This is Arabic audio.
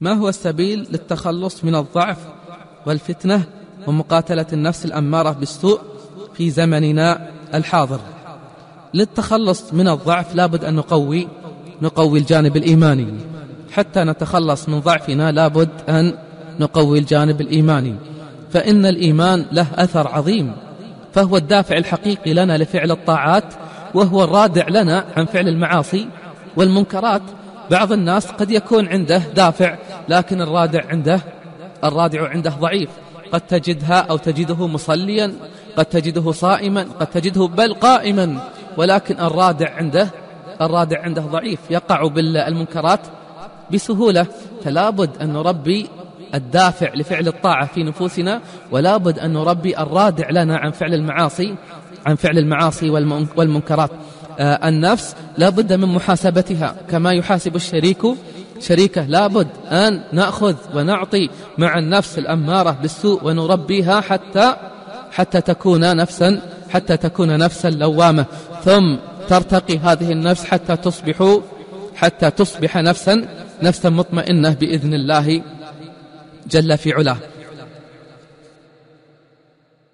ما هو السبيل للتخلص من الضعف والفتنة ومقاتلة النفس الأمارة بالسوء في زمننا الحاضر؟ للتخلص من الضعف لابد أن نقوي نقوي الجانب الإيماني. حتى نتخلص من ضعفنا لابد أن نقوي الجانب الإيماني. فإن الإيمان له أثر عظيم. فهو الدافع الحقيقي لنا لفعل الطاعات وهو الرادع لنا عن فعل المعاصي والمنكرات بعض الناس قد يكون عنده دافع لكن الرادع عنده الرادع عنده ضعيف. قد تجدها أو تجده مصليا قد تجده صائما قد تجده بل قائما. ولكن الرادع عنده الرادع عنده ضعيف. يقع بالمنكرات بسهولة. فلا بد أن نربي الدافع لفعل الطاعة في نفوسنا ولا بد أن نربي الرادع لنا عن فعل المعاصي عن فعل المعاصي والمنكرات. النفس لا بد من محاسبتها كما يحاسب الشريك شريكه. لابد أن نأخذ ونعطي مع النفس الأمارة بالسوء ونربيها حتى حتى تكون نفسا حتى تكون نفسا لوامة. ثم ترتقي هذه النفس حتى تصبح حتى تصبح نفسا نفسا مطمئنة بإذن الله جل في علاه.